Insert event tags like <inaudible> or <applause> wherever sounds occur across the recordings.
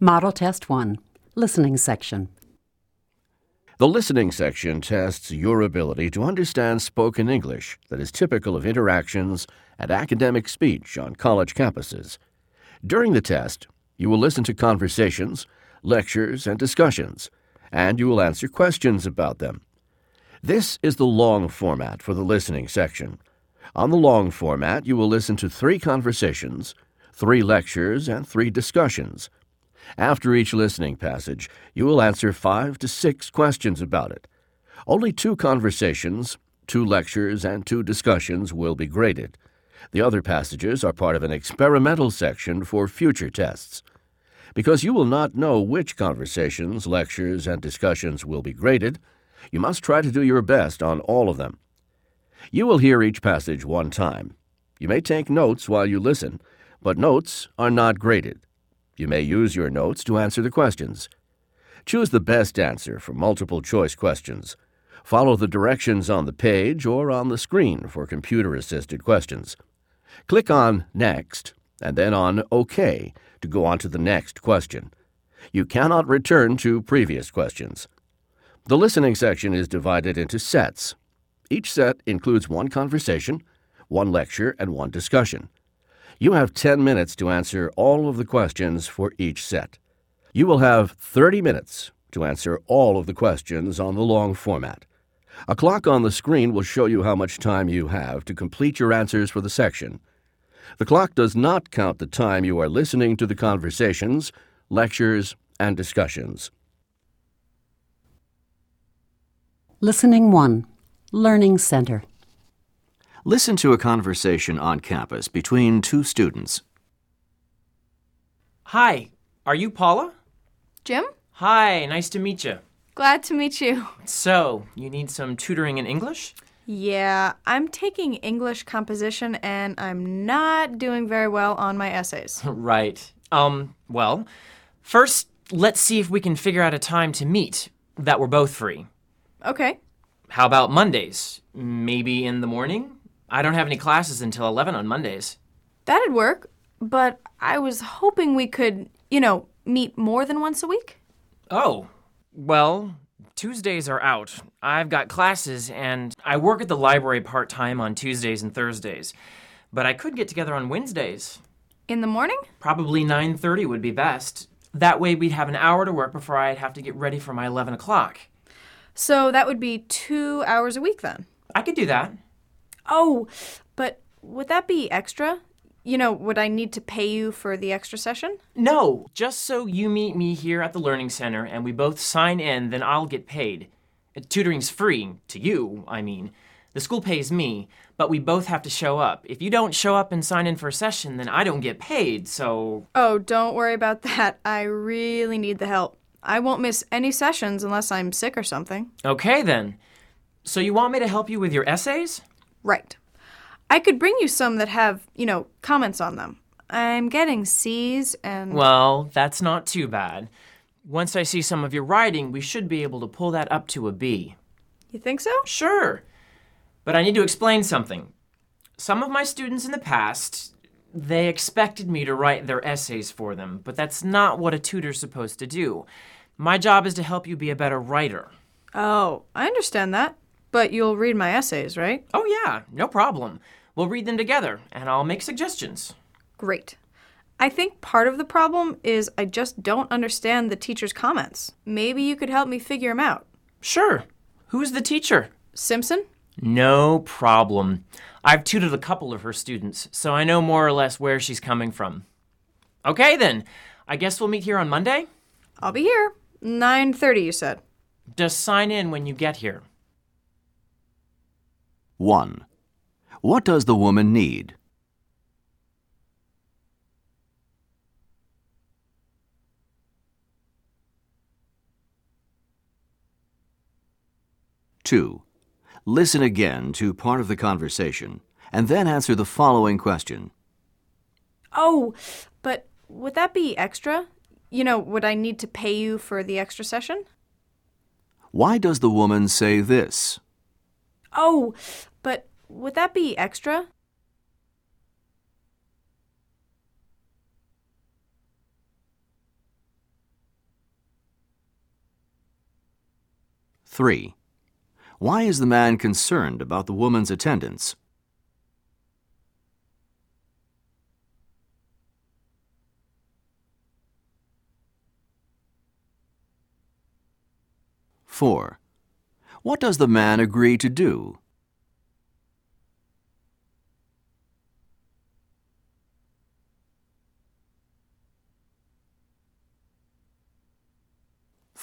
Model Test 1 Listening Section. The listening section tests your ability to understand spoken English that is typical of interactions and academic speech on college campuses. During the test, you will listen to conversations, lectures, and discussions, and you will answer questions about them. This is the long format for the listening section. On the long format, you will listen to three conversations, three lectures, and three discussions. After each listening passage, you will answer five to six questions about it. Only two conversations, two lectures, and two discussions will be graded. The other passages are part of an experimental section for future tests. Because you will not know which conversations, lectures, and discussions will be graded, you must try to do your best on all of them. You will hear each passage one time. You may take notes while you listen, but notes are not graded. You may use your notes to answer the questions. Choose the best answer for multiple choice questions. Follow the directions on the page or on the screen for computer assisted questions. Click on Next and then on OK to go on to the next question. You cannot return to previous questions. The listening section is divided into sets. Each set includes one conversation, one lecture, and one discussion. You have 10 minutes to answer all of the questions for each set. You will have 30 minutes to answer all of the questions on the long format. A clock on the screen will show you how much time you have to complete your answers for the section. The clock does not count the time you are listening to the conversations, lectures, and discussions. Listening 1 Learning Center. Listen to a conversation on campus between two students. Hi, are you Paula? Jim? Hi, nice to meet you. Glad to meet you. So, you need some tutoring in English? Yeah, I'm taking English composition and I'm not doing very well on my essays. <laughs> right. Um, well, first, let's see if we can figure out a time to meet that we're both free. Okay. How about Mondays? Maybe in the morning? I don't have any classes until 11 on Mondays. That'd work, but I was hoping we could, you know, meet more than once a week. Oh, well, Tuesdays are out. I've got classes and I work at the library part time on Tuesdays and Thursdays. But I could get together on Wednesdays. In the morning? Probably 9:30 would be best. That way we'd have an hour to work before I'd have to get ready for my 11 o'clock. So that would be two hours a week then. I could do that. Oh, but would that be extra? You know, would I need to pay you for the extra session? No, just so you meet me here at the Learning Center and we both sign in, then I'll get paid. Uh, Tutoring's free, to you, I mean. The school pays me, but we both have to show up. If you don't show up and sign in for a session, then I don't get paid, so. Oh, don't worry about that. I really need the help. I won't miss any sessions unless I'm sick or something. Okay then. So you want me to help you with your essays? Right. I could bring you some that have, you know, comments on them. I'm getting C's and. Well, that's not too bad. Once I see some of your writing, we should be able to pull that up to a B. You think so? Sure. But I need to explain something. Some of my students in the past, they expected me to write their essays for them, but that's not what a tutor's supposed to do. My job is to help you be a better writer. Oh, I understand that. But you'll read my essays, right? Oh, yeah, no problem. We'll read them together, and I'll make suggestions. Great. I think part of the problem is I just don't understand the teacher's comments. Maybe you could help me figure them out. Sure. Who's the teacher? Simpson? No problem. I've tutored a couple of her students, so I know more or less where she's coming from. Okay then. I guess we'll meet here on Monday? I'll be here. 9:30 you said. Just sign in when you get here. 1. What does the woman need? Two. Listen again to part of the conversation and then answer the following question. Oh, but would that be extra? You know, would I need to pay you for the extra session? Why does the woman say this? Oh, but would that be extra? Three. Why is the man concerned about the woman's attendance? Four. What does the man agree to do?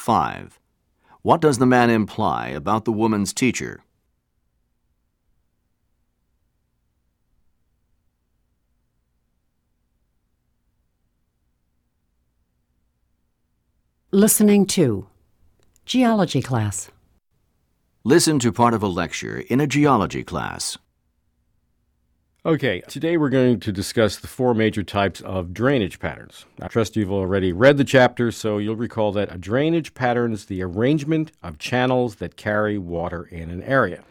Five. What does the man imply about the woman's teacher? Listening to Geology class. Listen to part of a lecture in a geology class. Okay, today we're going to discuss the four major types of drainage patterns. I trust you've already read the chapter, so you'll recall that a drainage pattern is the arrangement of channels that carry water in an area.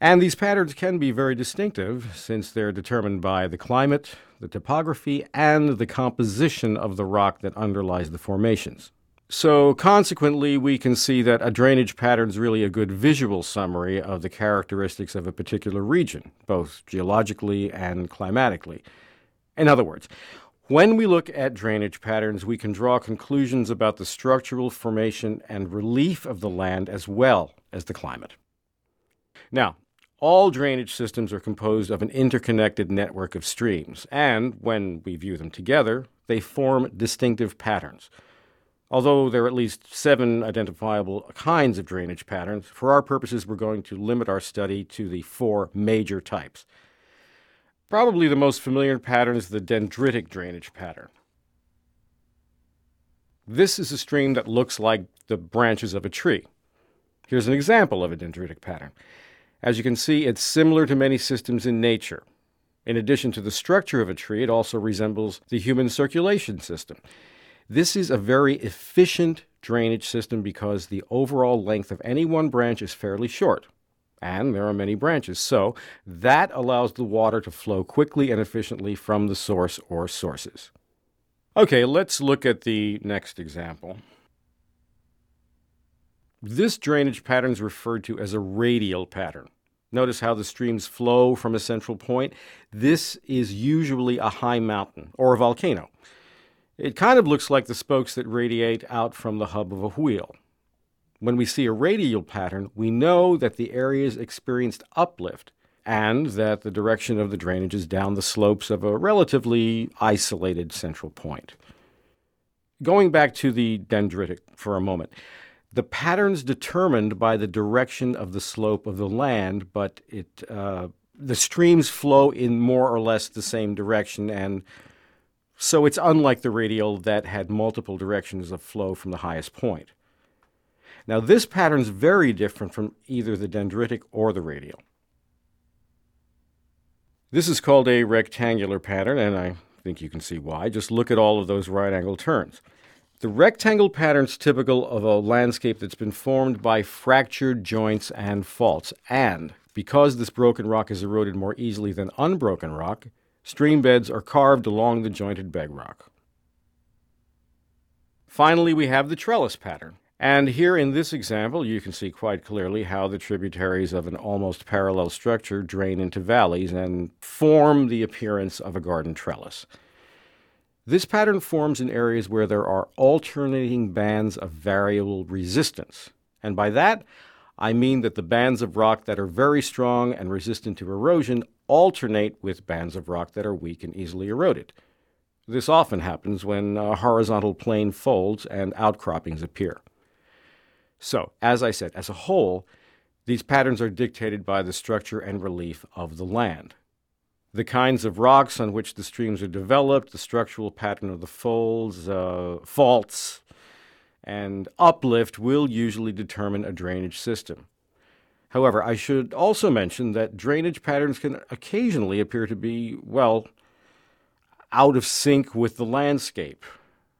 And these patterns can be very distinctive since they're determined by the climate, the topography, and the composition of the rock that underlies the formations. So, consequently, we can see that a drainage pattern is really a good visual summary of the characteristics of a particular region, both geologically and climatically. In other words, when we look at drainage patterns, we can draw conclusions about the structural formation and relief of the land as well as the climate. Now, all drainage systems are composed of an interconnected network of streams, and when we view them together, they form distinctive patterns. Although there are at least seven identifiable kinds of drainage patterns, for our purposes, we're going to limit our study to the four major types. Probably the most familiar pattern is the dendritic drainage pattern. This is a stream that looks like the branches of a tree. Here's an example of a dendritic pattern. As you can see, it's similar to many systems in nature. In addition to the structure of a tree, it also resembles the human circulation system. This is a very efficient drainage system because the overall length of any one branch is fairly short, and there are many branches. So that allows the water to flow quickly and efficiently from the source or sources. Okay, let's look at the next example. This drainage pattern is referred to as a radial pattern. Notice how the streams flow from a central point. This is usually a high mountain or a volcano. It kind of looks like the spokes that radiate out from the hub of a wheel. When we see a radial pattern, we know that the areas experienced uplift and that the direction of the drainage is down the slopes of a relatively isolated central point. Going back to the dendritic for a moment, the pattern's determined by the direction of the slope of the land, but it uh, the streams flow in more or less the same direction and so it's unlike the radial that had multiple directions of flow from the highest point. Now, this pattern is very different from either the dendritic or the radial. This is called a rectangular pattern, and I think you can see why. Just look at all of those right angle turns. The rectangle pattern is typical of a landscape that's been formed by fractured joints and faults. And because this broken rock is eroded more easily than unbroken rock, Stream beds are carved along the jointed bedrock. Finally, we have the trellis pattern. And here in this example, you can see quite clearly how the tributaries of an almost parallel structure drain into valleys and form the appearance of a garden trellis. This pattern forms in areas where there are alternating bands of variable resistance. And by that, I mean that the bands of rock that are very strong and resistant to erosion alternate with bands of rock that are weak and easily eroded. This often happens when a horizontal plane folds and outcroppings appear. So, as I said, as a whole, these patterns are dictated by the structure and relief of the land. The kinds of rocks on which the streams are developed, the structural pattern of the folds, uh, faults, and uplift will usually determine a drainage system. However, I should also mention that drainage patterns can occasionally appear to be, well, out of sync with the landscape.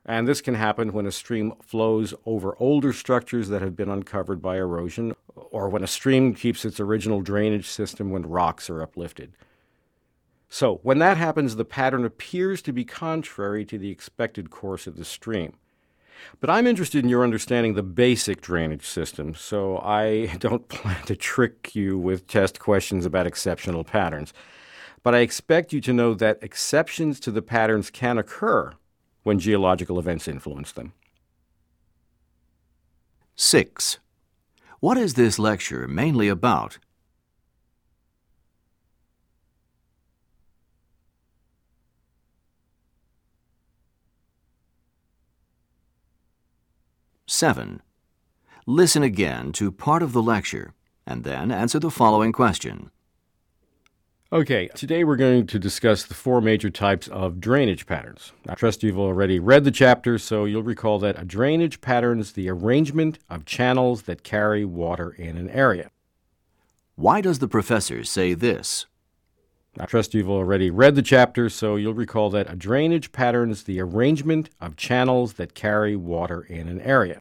And this can happen when a stream flows over older structures that have been uncovered by erosion, or when a stream keeps its original drainage system when rocks are uplifted. So, when that happens, the pattern appears to be contrary to the expected course of the stream. But I'm interested in your understanding the basic drainage system, so I <laughs> don't plan to trick you with test questions about exceptional patterns. But I expect you to know that exceptions to the patterns can occur when geological events influence them. 6. What is this lecture mainly about? Seven. Listen again to part of the lecture and then answer the following question. Okay, today we're going to discuss the four major types of drainage patterns. I trust you've already read the chapter, so you'll recall that a drainage pattern is the arrangement of channels that carry water in an area. Why does the professor say this? I trust you've already read the chapter, so you'll recall that a drainage pattern is the arrangement of channels that carry water in an area.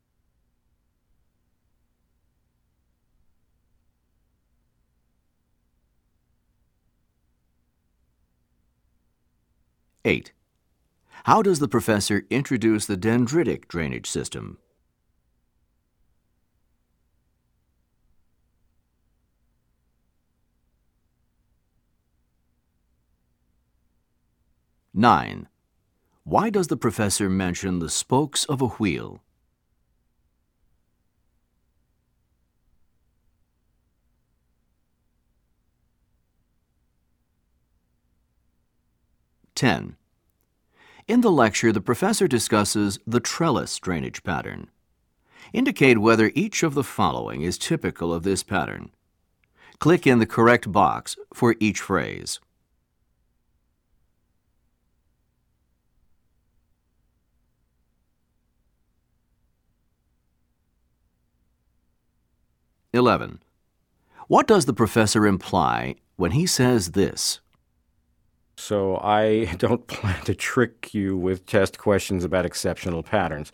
Eight. How does the professor introduce the dendritic drainage system? Nine. Why does the professor mention the spokes of a wheel? Ten. In the lecture, the professor discusses the trellis drainage pattern. Indicate whether each of the following is typical of this pattern. Click in the correct box for each phrase. Eleven. What does the professor imply when he says this? So I <laughs> don't plan to trick you with test questions about exceptional patterns.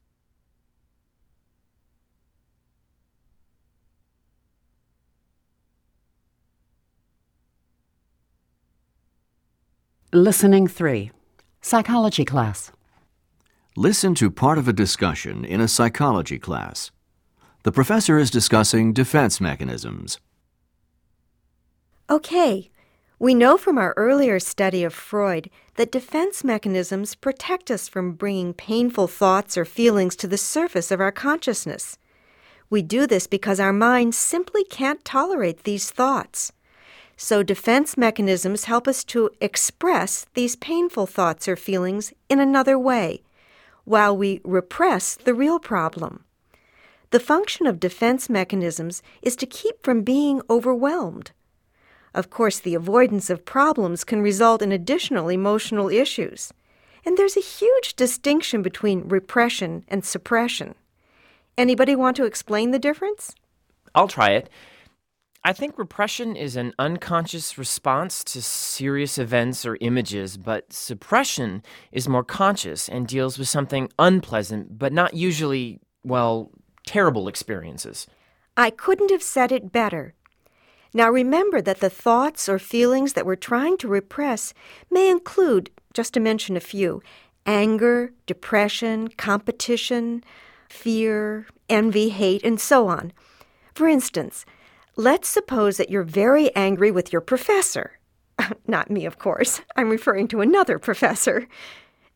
Listening 3. Psychology class. Listen to part of a discussion in a psychology class. The professor is discussing defense mechanisms. Okay, we know from our earlier study of Freud that defense mechanisms protect us from bringing painful thoughts or feelings to the surface of our consciousness. We do this because our mind simply can't tolerate these thoughts. So, defense mechanisms help us to express these painful thoughts or feelings in another way, while we repress the real problem. The function of defense mechanisms is to keep from being overwhelmed. Of course, the avoidance of problems can result in additional emotional issues. And there's a huge distinction between repression and suppression. Anybody want to explain the difference? I'll try it. I think repression is an unconscious response to serious events or images, but suppression is more conscious and deals with something unpleasant, but not usually, well, terrible experiences. I couldn't have said it better. Now remember that the thoughts or feelings that we're trying to repress may include, just to mention a few, anger, depression, competition, fear, envy, hate, and so on. For instance, let's suppose that you're very angry with your professor. <laughs> Not me, of course. I'm referring to another professor.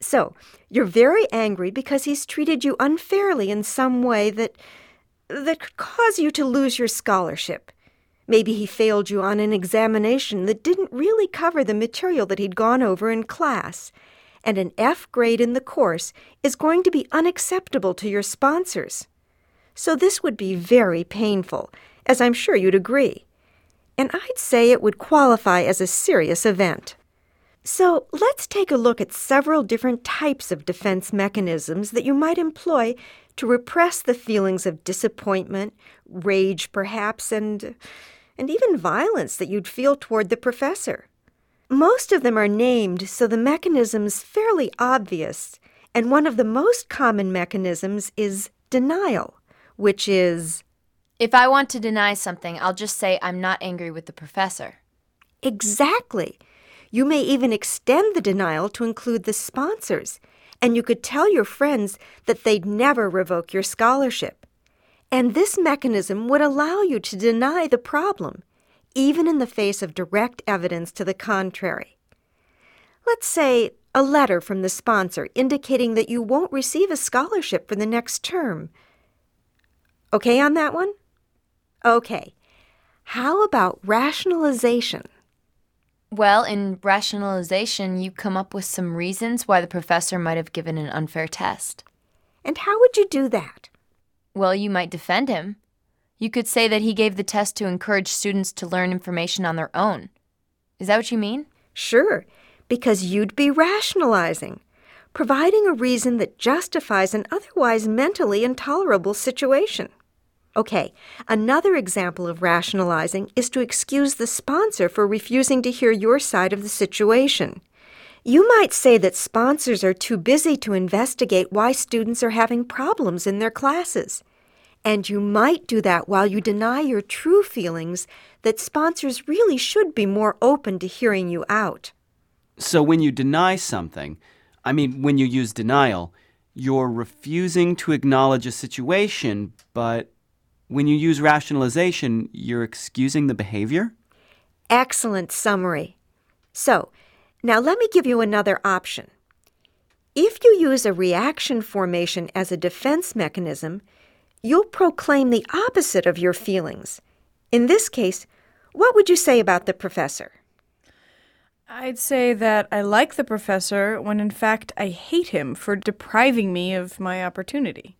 So, you're very angry because he's treated you unfairly in some way that that could cause you to lose your scholarship. Maybe he failed you on an examination that didn't really cover the material that he'd gone over in class, and an F grade in the course is going to be unacceptable to your sponsors. So this would be very painful, as I'm sure you'd agree. And I'd say it would qualify as a serious event. So let's take a look at several different types of defense mechanisms that you might employ to repress the feelings of disappointment, rage perhaps, and, and even violence that you'd feel toward the professor. Most of them are named, so the mechanism's fairly obvious, and one of the most common mechanisms is denial, which is If I want to deny something, I'll just say I'm not angry with the professor. Exactly. You may even extend the denial to include the sponsors, and you could tell your friends that they'd never revoke your scholarship. And this mechanism would allow you to deny the problem, even in the face of direct evidence to the contrary. Let's say a letter from the sponsor indicating that you won't receive a scholarship for the next term. Okay on that one? Okay. How about rationalization? Well, in rationalization, you come up with some reasons why the professor might have given an unfair test. And how would you do that? Well, you might defend him. You could say that he gave the test to encourage students to learn information on their own. Is that what you mean? Sure, because you'd be rationalizing, providing a reason that justifies an otherwise mentally intolerable situation. Okay, another example of rationalizing is to excuse the sponsor for refusing to hear your side of the situation. You might say that sponsors are too busy to investigate why students are having problems in their classes. And you might do that while you deny your true feelings that sponsors really should be more open to hearing you out. So when you deny something, I mean, when you use denial, you're refusing to acknowledge a situation, but when you use rationalization, you're excusing the behavior? Excellent summary. So, now let me give you another option. If you use a reaction formation as a defense mechanism, you'll proclaim the opposite of your feelings. In this case, what would you say about the professor? I'd say that I like the professor when in fact I hate him for depriving me of my opportunity.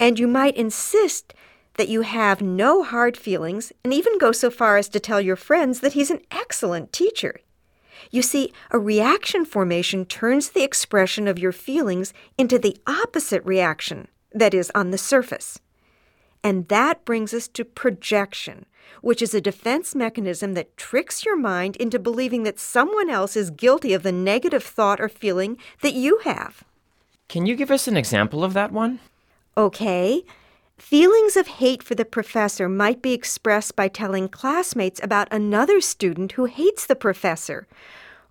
And you might insist that you have no hard feelings and even go so far as to tell your friends that he's an excellent teacher. You see, a reaction formation turns the expression of your feelings into the opposite reaction, that is, on the surface. And that brings us to projection, which is a defense mechanism that tricks your mind into believing that someone else is guilty of the negative thought or feeling that you have. Can you give us an example of that one? Okay. Feelings of hate for the professor might be expressed by telling classmates about another student who hates the professor,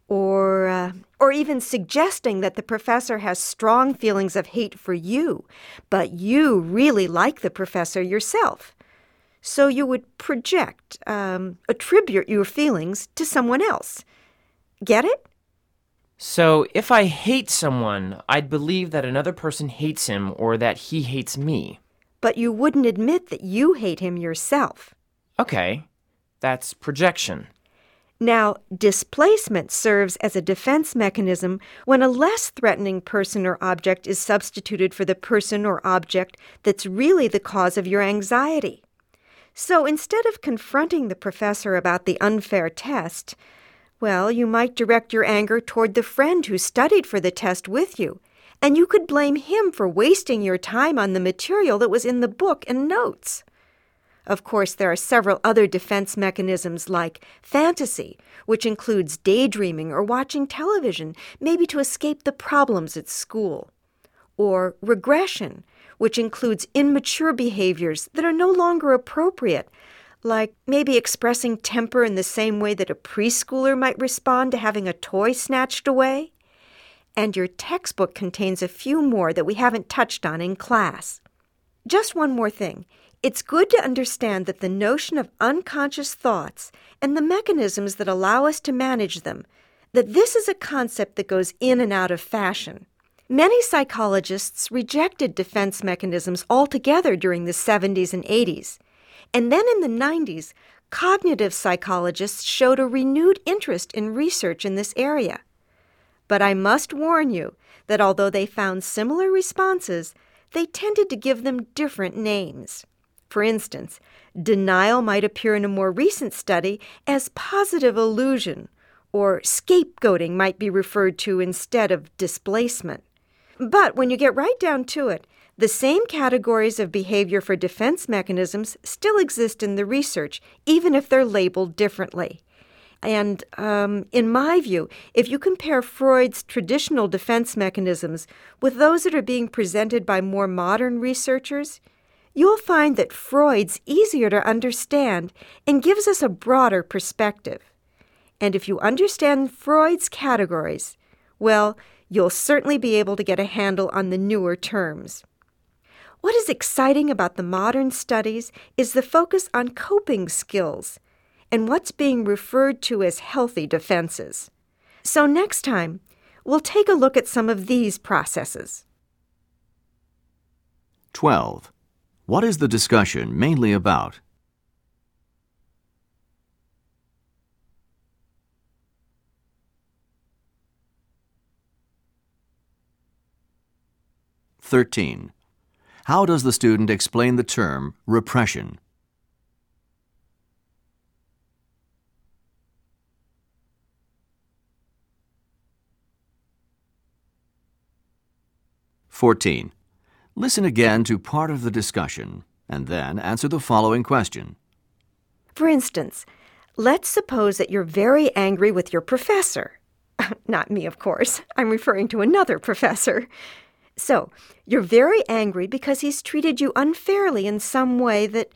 or, uh, or even suggesting that the professor has strong feelings of hate for you, but you really like the professor yourself. So you would project, um, attribute your feelings to someone else. Get it? So, if I hate someone, I'd believe that another person hates him or that he hates me. But you wouldn't admit that you hate him yourself. Okay, that's projection. Now, displacement serves as a defense mechanism when a less threatening person or object is substituted for the person or object that's really the cause of your anxiety. So instead of confronting the professor about the unfair test, well, you might direct your anger toward the friend who studied for the test with you, and you could blame him for wasting your time on the material that was in the book and notes. Of course, there are several other defense mechanisms like fantasy, which includes daydreaming or watching television, maybe to escape the problems at school, or regression, which includes immature behaviors that are no longer appropriate, like maybe expressing temper in the same way that a preschooler might respond to having a toy snatched away. And your textbook contains a few more that we haven't touched on in class. Just one more thing. It's good to understand that the notion of unconscious thoughts and the mechanisms that allow us to manage them, that this is a concept that goes in and out of fashion. Many psychologists rejected defense mechanisms altogether during the 70s and 80s. And then in the 90s, cognitive psychologists showed a renewed interest in research in this area. But I must warn you that although they found similar responses, they tended to give them different names. For instance, denial might appear in a more recent study as positive illusion, or scapegoating might be referred to instead of displacement. But when you get right down to it, the same categories of behavior for defense mechanisms still exist in the research, even if they're labeled differently. And um, in my view, if you compare Freud's traditional defense mechanisms with those that are being presented by more modern researchers, you'll find that Freud's easier to understand and gives us a broader perspective. And if you understand Freud's categories, well, you'll certainly be able to get a handle on the newer terms. What is exciting about the modern studies is the focus on coping skills and what's being referred to as healthy defenses. So, next time, we'll take a look at some of these processes. 12. What is the discussion mainly about? Thirteen. How does the student explain the term repression? Fourteen. Listen again to part of the discussion and then answer the following question. For instance, let's suppose that you're very angry with your professor. <laughs> Not me, of course. I'm referring to another professor. So, you're very angry because he's treated you unfairly in some way that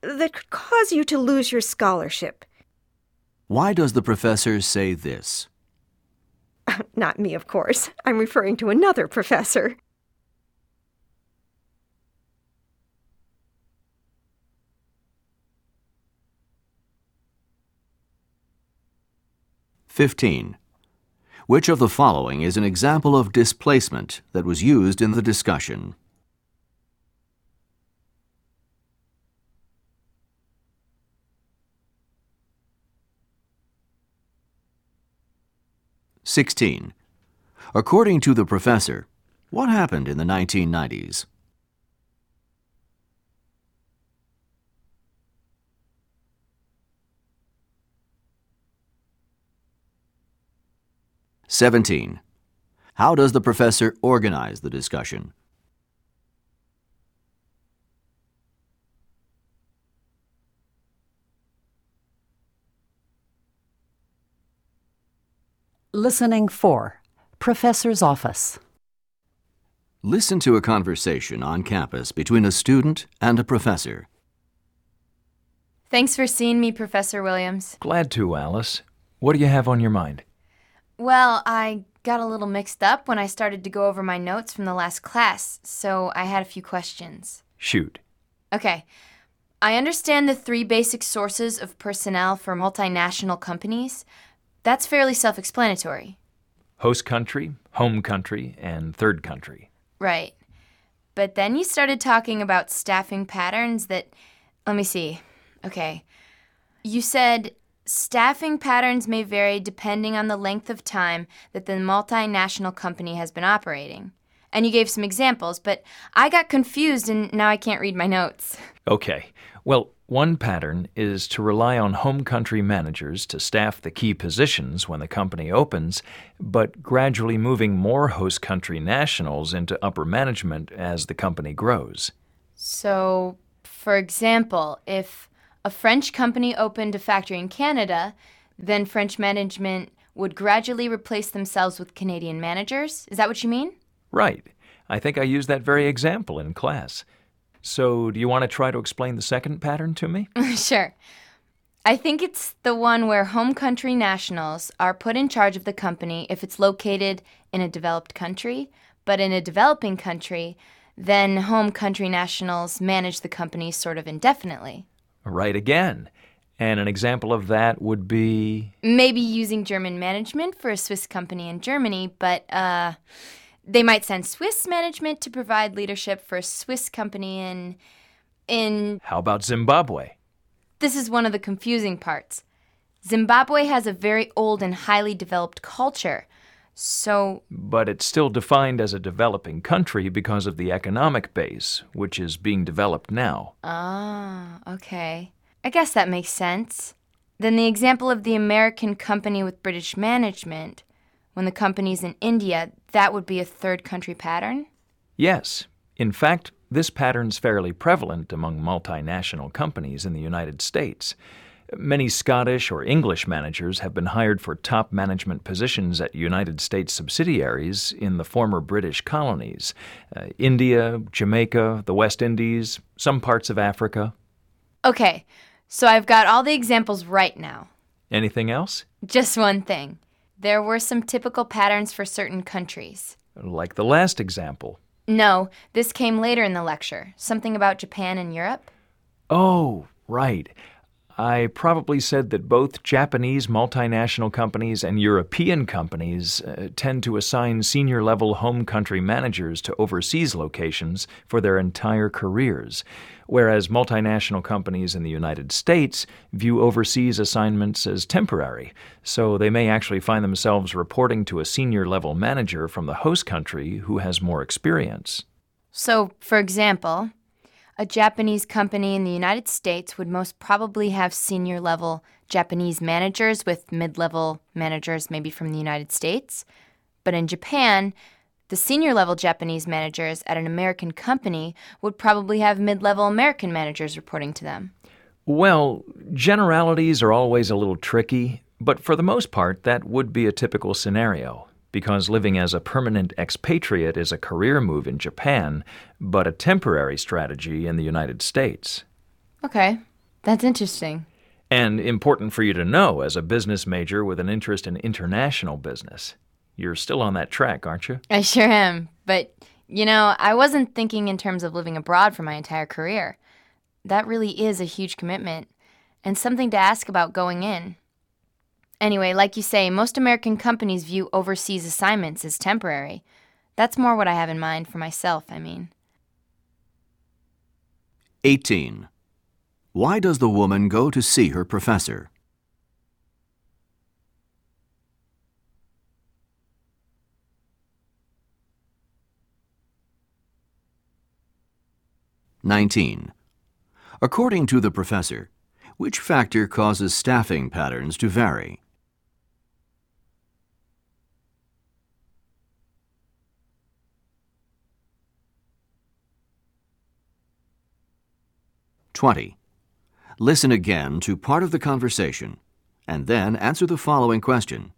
that could cause you to lose your scholarship. Why does the professor say this? <laughs> Not me, of course. I'm referring to another professor. Fifteen. Which of the following is an example of displacement that was used in the discussion? Sixteen. According to the professor, what happened in the 1990s? Seventeen. How does the professor organize the discussion? Listening 4. Professor's Office. Listen to a conversation on campus between a student and a professor. Thanks for seeing me, Professor Williams. Glad to, Alice. What do you have on your mind? Well, I got a little mixed up when I started to go over my notes from the last class, so I had a few questions. Shoot. Okay. I understand the three basic sources of personnel for multinational companies. That's fairly self explanatory. Host country, home country, and third country. Right. But then you started talking about staffing patterns that. Let me see. Okay. You said staffing patterns may vary depending on the length of time that the multinational company has been operating. And you gave some examples, but I got confused and now I can't read my notes. Okay. Well, one pattern is to rely on home country managers to staff the key positions when the company opens, but gradually moving more host country nationals into upper management as the company grows. So, for example, if a French company opened a factory in Canada, then French management would gradually replace themselves with Canadian managers? Is that what you mean? Right. I think I used that very example in class. So, do you want to try to explain the second pattern to me? <laughs> sure. I think it's the one where home country nationals are put in charge of the company if it's located in a developed country, but in a developing country, then home country nationals manage the company sort of indefinitely. Right again. And an example of that would be. Maybe using German management for a Swiss company in Germany, but uh, they might send Swiss management to provide leadership for a Swiss company in. in. How about Zimbabwe? This is one of the confusing parts. Zimbabwe has a very old and highly developed culture. So. But it's still defined as a developing country because of the economic base, which is being developed now. Ah, okay. I guess that makes sense. Then the example of the American company with British management, when the company's in India, that would be a third country pattern? Yes. In fact, this pattern's fairly prevalent among multinational companies in the United States. Many Scottish or English managers have been hired for top management positions at United States subsidiaries in the former British colonies uh, India, Jamaica, the West Indies, some parts of Africa. Okay, so I've got all the examples right now. Anything else? Just one thing. There were some typical patterns for certain countries. Like the last example. No, this came later in the lecture. Something about Japan and Europe? Oh, right. I probably said that both Japanese multinational companies and European companies uh, tend to assign senior level home country managers to overseas locations for their entire careers, whereas multinational companies in the United States view overseas assignments as temporary, so they may actually find themselves reporting to a senior level manager from the host country who has more experience. So, for example, a Japanese company in the United States would most probably have senior level Japanese managers with mid level managers, maybe from the United States. But in Japan, the senior level Japanese managers at an American company would probably have mid level American managers reporting to them. Well, generalities are always a little tricky, but for the most part, that would be a typical scenario because living as a permanent expatriate is a career move in Japan, but a temporary strategy in the United States. Okay, that's interesting. And important for you to know as a business major with an interest in international business. You're still on that track, aren't you? I sure am. But, you know, I wasn't thinking in terms of living abroad for my entire career. That really is a huge commitment and something to ask about going in. Anyway, like you say, most American companies view overseas assignments as temporary. That's more what I have in mind for myself, I mean. 18. Why does the woman go to see her professor? Nineteen. According to the professor, which factor causes staffing patterns to vary? 20. Listen again to part of the conversation and then answer the following question.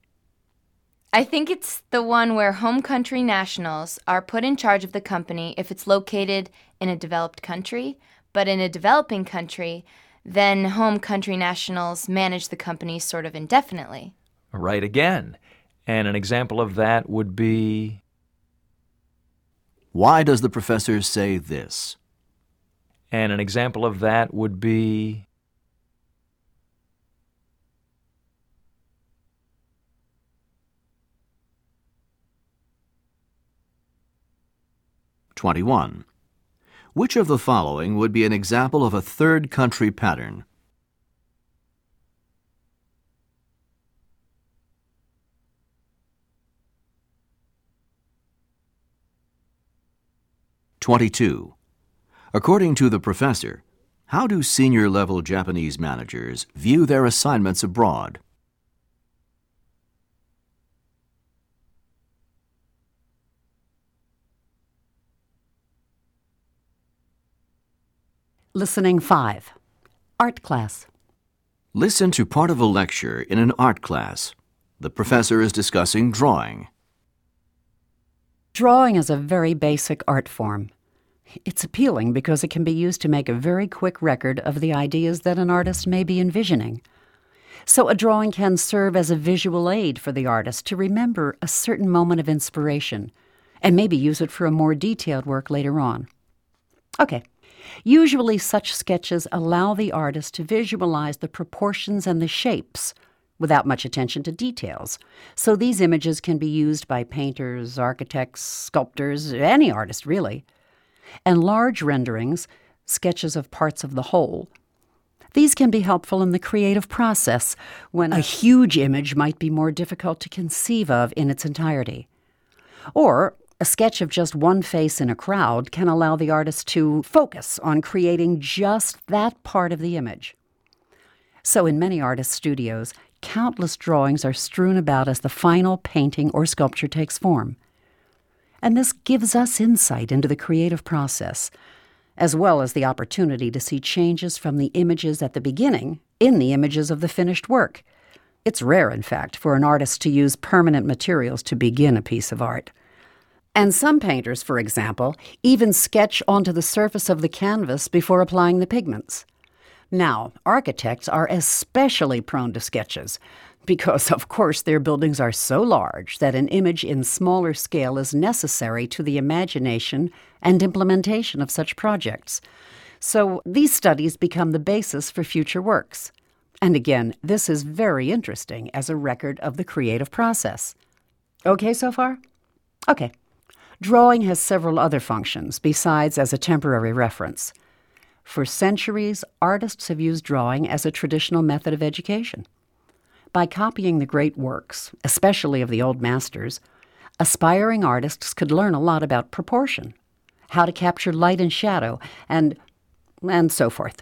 I think it's the one where home country nationals are put in charge of the company if it's located in a developed country, but in a developing country, then home country nationals manage the company sort of indefinitely. Right again. And an example of that would be Why does the professor say this? And an example of that would be Twenty-one. Which of the following would be an example of a third country pattern? Twenty-two. According to the professor, how do senior level Japanese managers view their assignments abroad? Listening 5. Art class. Listen to part of a lecture in an art class. The professor is discussing drawing. Drawing is a very basic art form. It's appealing because it can be used to make a very quick record of the ideas that an artist may be envisioning. So, a drawing can serve as a visual aid for the artist to remember a certain moment of inspiration and maybe use it for a more detailed work later on. Okay. Usually, such sketches allow the artist to visualize the proportions and the shapes without much attention to details. So, these images can be used by painters, architects, sculptors, any artist really and large renderings, sketches of parts of the whole. These can be helpful in the creative process when a huge image might be more difficult to conceive of in its entirety. Or a sketch of just one face in a crowd can allow the artist to focus on creating just that part of the image. So, in many artists' studios, countless drawings are strewn about as the final painting or sculpture takes form and this gives us insight into the creative process, as well as the opportunity to see changes from the images at the beginning in the images of the finished work. It's rare, in fact, for an artist to use permanent materials to begin a piece of art. And some painters, for example, even sketch onto the surface of the canvas before applying the pigments. Now, architects are especially prone to sketches because, of course, their buildings are so large that an image in smaller scale is necessary to the imagination and implementation of such projects. So these studies become the basis for future works. And again, this is very interesting as a record of the creative process. Okay so far? Okay. Drawing has several other functions besides as a temporary reference. For centuries, artists have used drawing as a traditional method of education. By copying the great works, especially of the old masters, aspiring artists could learn a lot about proportion, how to capture light and shadow, and and so forth.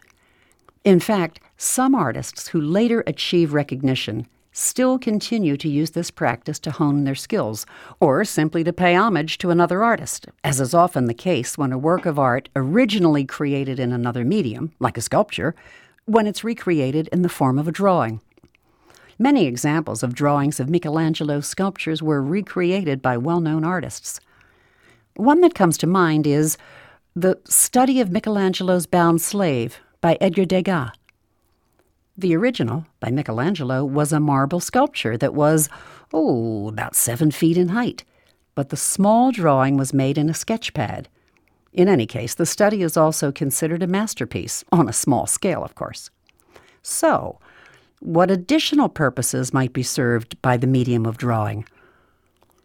In fact, some artists who later achieve recognition still continue to use this practice to hone their skills, or simply to pay homage to another artist, as is often the case when a work of art originally created in another medium, like a sculpture, when it's recreated in the form of a drawing. Many examples of drawings of Michelangelo's sculptures were recreated by well known artists. One that comes to mind is The Study of Michelangelo's Bound Slave by Edgar Degas. The original, by Michelangelo, was a marble sculpture that was, oh, about seven feet in height, but the small drawing was made in a sketch pad. In any case, the study is also considered a masterpiece, on a small scale, of course. So, what additional purposes might be served by the medium of drawing?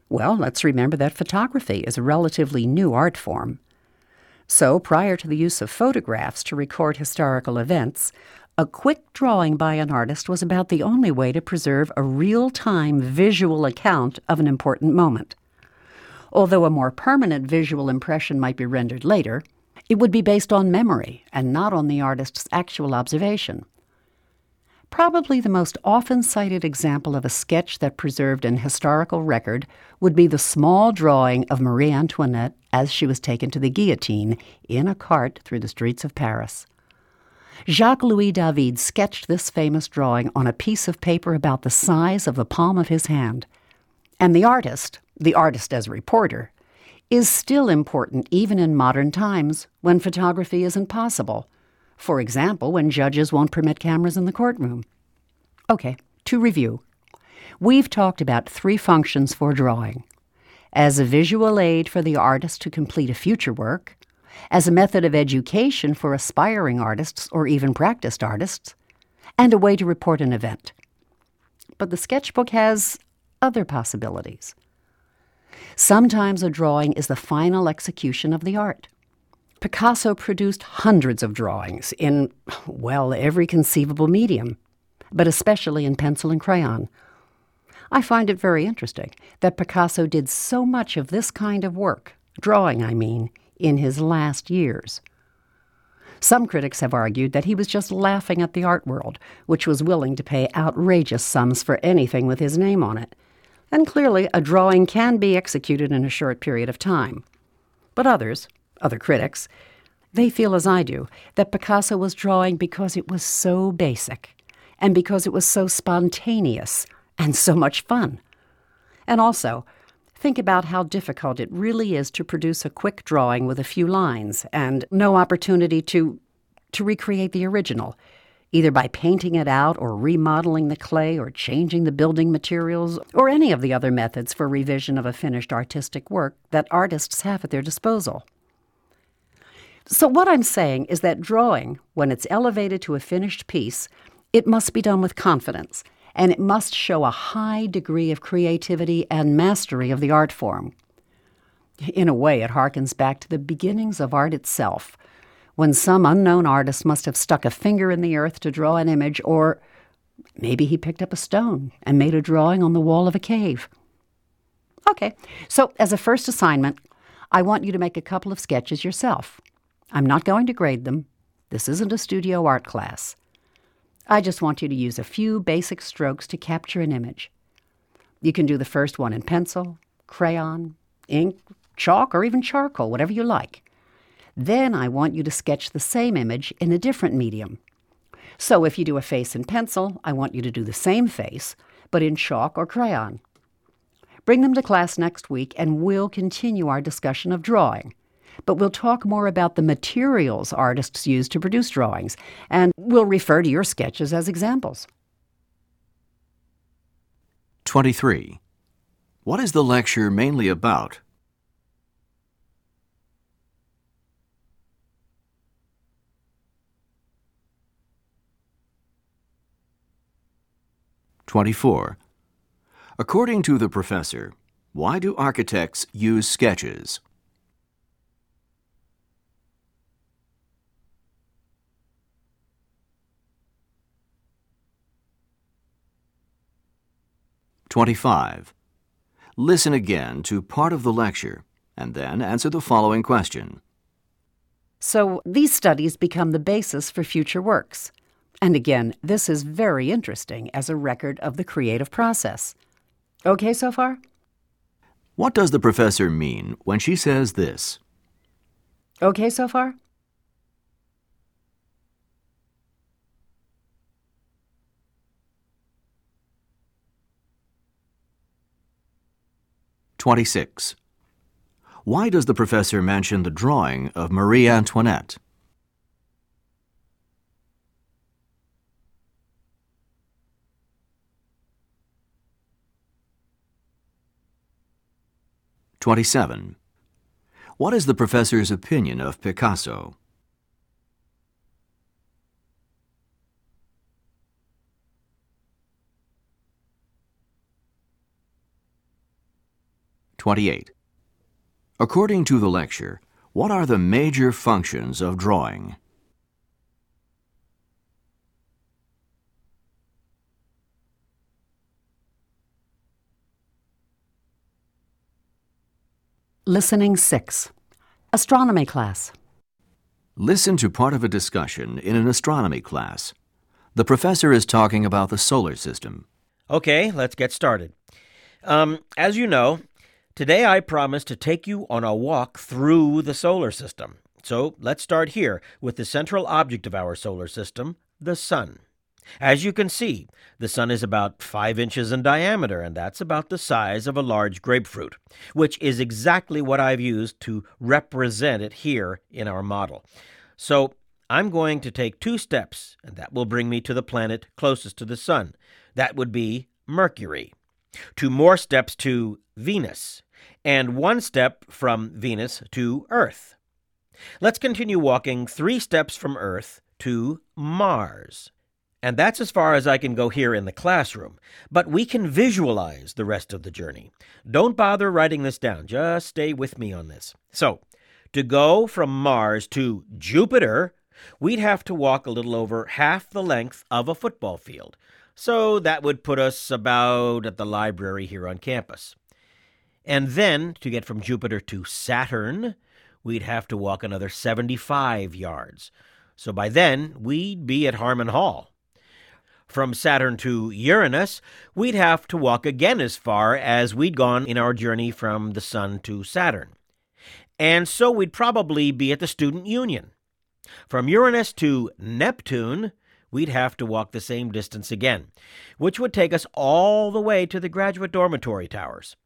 Well, let's remember that photography is a relatively new art form. So, prior to the use of photographs to record historical events, a quick drawing by an artist was about the only way to preserve a real time visual account of an important moment. Although a more permanent visual impression might be rendered later, it would be based on memory and not on the artist's actual observation. Probably the most often cited example of a sketch that preserved an historical record would be the small drawing of Marie Antoinette as she was taken to the guillotine in a cart through the streets of Paris. Jacques Louis David sketched this famous drawing on a piece of paper about the size of the palm of his hand. And the artist, the artist as reporter, is still important even in modern times when photography isn't possible. For example, when judges won't permit cameras in the courtroom. Okay, to review. We've talked about three functions for drawing as a visual aid for the artist to complete a future work, as a method of education for aspiring artists or even practiced artists, and a way to report an event. But the sketchbook has other possibilities. Sometimes a drawing is the final execution of the art. Picasso produced hundreds of drawings in, well, every conceivable medium, but especially in pencil and crayon. I find it very interesting that Picasso did so much of this kind of work, drawing, I mean, in his last years. Some critics have argued that he was just laughing at the art world, which was willing to pay outrageous sums for anything with his name on it. And clearly, a drawing can be executed in a short period of time. But others, other critics, they feel as I do that Picasso was drawing because it was so basic, and because it was so spontaneous and so much fun. And also, Think about how difficult it really is to produce a quick drawing with a few lines and no opportunity to to recreate the original, either by painting it out or remodeling the clay or changing the building materials or any of the other methods for revision of a finished artistic work that artists have at their disposal. So what I'm saying is that drawing, when it's elevated to a finished piece, it must be done with confidence and it must show a high degree of creativity and mastery of the art form. In a way, it harkens back to the beginnings of art itself, when some unknown artist must have stuck a finger in the earth to draw an image, or maybe he picked up a stone and made a drawing on the wall of a cave. Okay, so as a first assignment, I want you to make a couple of sketches yourself. I'm not going to grade them. This isn't a studio art class. I just want you to use a few basic strokes to capture an image. You can do the first one in pencil, crayon, ink, chalk, or even charcoal, whatever you like. Then I want you to sketch the same image in a different medium. So if you do a face in pencil, I want you to do the same face, but in chalk or crayon. Bring them to class next week and we'll continue our discussion of drawing but we'll talk more about the materials artists use to produce drawings, and we'll refer to your sketches as examples. 23. What is the lecture mainly about? Twenty-four. According to the professor, why do architects use sketches? Twenty-five. Listen again to part of the lecture and then answer the following question. So these studies become the basis for future works. And again, this is very interesting as a record of the creative process. Okay so far? What does the professor mean when she says this? Okay so far? Twenty-six. Why does the professor mention the drawing of Marie Antoinette? Twenty-seven. What is the professor's opinion of Picasso? Twenty-eight. According to the lecture, what are the major functions of drawing? Listening 6. Astronomy class. Listen to part of a discussion in an astronomy class. The professor is talking about the solar system. Okay, let's get started. Um, as you know, today I promise to take you on a walk through the solar system. So let's start here with the central object of our solar system, the Sun. As you can see, the Sun is about five inches in diameter, and that's about the size of a large grapefruit, which is exactly what I've used to represent it here in our model. So I'm going to take two steps, and that will bring me to the planet closest to the Sun. That would be Mercury. Two more steps to Venus, and one step from Venus to Earth. Let's continue walking three steps from Earth to Mars. And that's as far as I can go here in the classroom. But we can visualize the rest of the journey. Don't bother writing this down. Just stay with me on this. So, to go from Mars to Jupiter, we'd have to walk a little over half the length of a football field. So that would put us about at the library here on campus. And then, to get from Jupiter to Saturn, we'd have to walk another 75 yards. So by then, we'd be at Harmon Hall. From Saturn to Uranus, we'd have to walk again as far as we'd gone in our journey from the Sun to Saturn. And so we'd probably be at the Student Union. From Uranus to Neptune, we'd have to walk the same distance again, which would take us all the way to the graduate dormitory towers.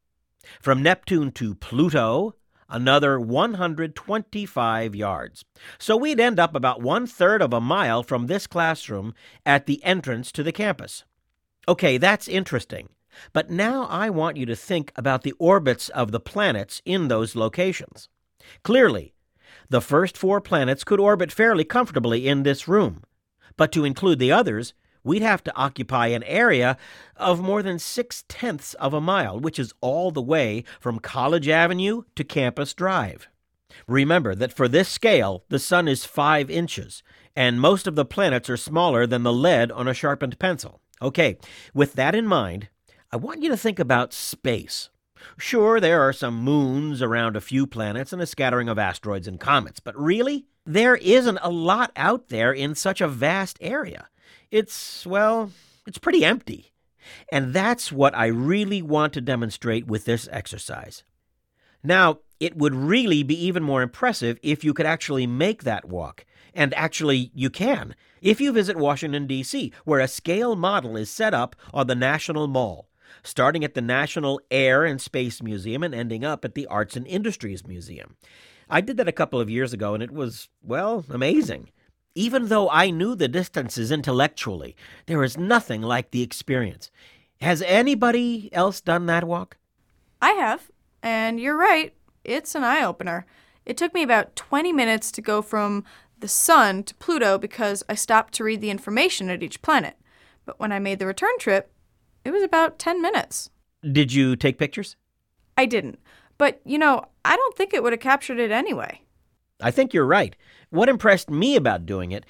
From Neptune to Pluto, another 125 yards. So we'd end up about one third of a mile from this classroom at the entrance to the campus. Okay, that's interesting. But now I want you to think about the orbits of the planets in those locations. Clearly, the first four planets could orbit fairly comfortably in this room. But to include the others, we'd have to occupy an area of more than six tenths of a mile, which is all the way from College Avenue to Campus Drive. Remember that for this scale, the sun is five inches, and most of the planets are smaller than the lead on a sharpened pencil. Okay, with that in mind, I want you to think about space. Sure, there are some moons around a few planets and a scattering of asteroids and comets, but really, there isn't a lot out there in such a vast area. It's, well, it's pretty empty. And that's what I really want to demonstrate with this exercise. Now, it would really be even more impressive if you could actually make that walk. And actually, you can if you visit Washington, D.C., where a scale model is set up on the National Mall, starting at the National Air and Space Museum and ending up at the Arts and Industries Museum. I did that a couple of years ago, and it was, well, amazing. Even though I knew the distances intellectually, there is nothing like the experience. Has anybody else done that walk? I have, and you're right, it's an eye opener. It took me about 20 minutes to go from the sun to Pluto because I stopped to read the information at each planet. But when I made the return trip, it was about 10 minutes. Did you take pictures? I didn't. But, you know, I don't think it would have captured it anyway. I think you're right. What impressed me about doing it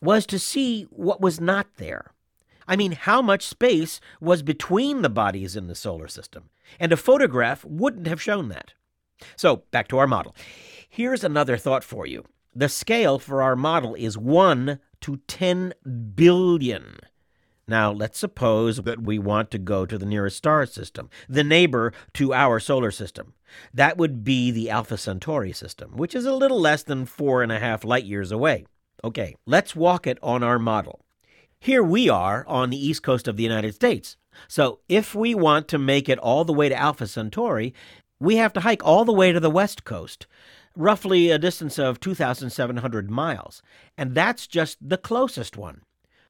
was to see what was not there. I mean, how much space was between the bodies in the solar system? And a photograph wouldn't have shown that. So, back to our model. Here's another thought for you. The scale for our model is 1 to 10 billion. Now, let's suppose that we want to go to the nearest star system, the neighbor to our solar system. That would be the Alpha Centauri system, which is a little less than four and a half light years away. Okay, let's walk it on our model. Here we are on the east coast of the United States. So if we want to make it all the way to Alpha Centauri, we have to hike all the way to the west coast, roughly a distance of 2,700 miles. And that's just the closest one.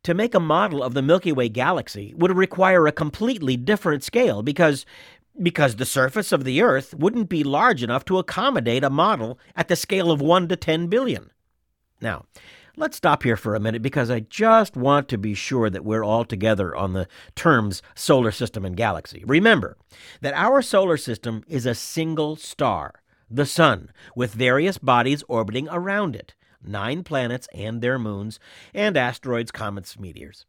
To make a model of the Milky Way galaxy would require a completely different scale because because the surface of the Earth wouldn't be large enough to accommodate a model at the scale of 1 to 10 billion. Now, let's stop here for a minute because I just want to be sure that we're all together on the terms solar system and galaxy. Remember that our solar system is a single star, the Sun, with various bodies orbiting around it nine planets and their moons, and asteroids, comets, meteors.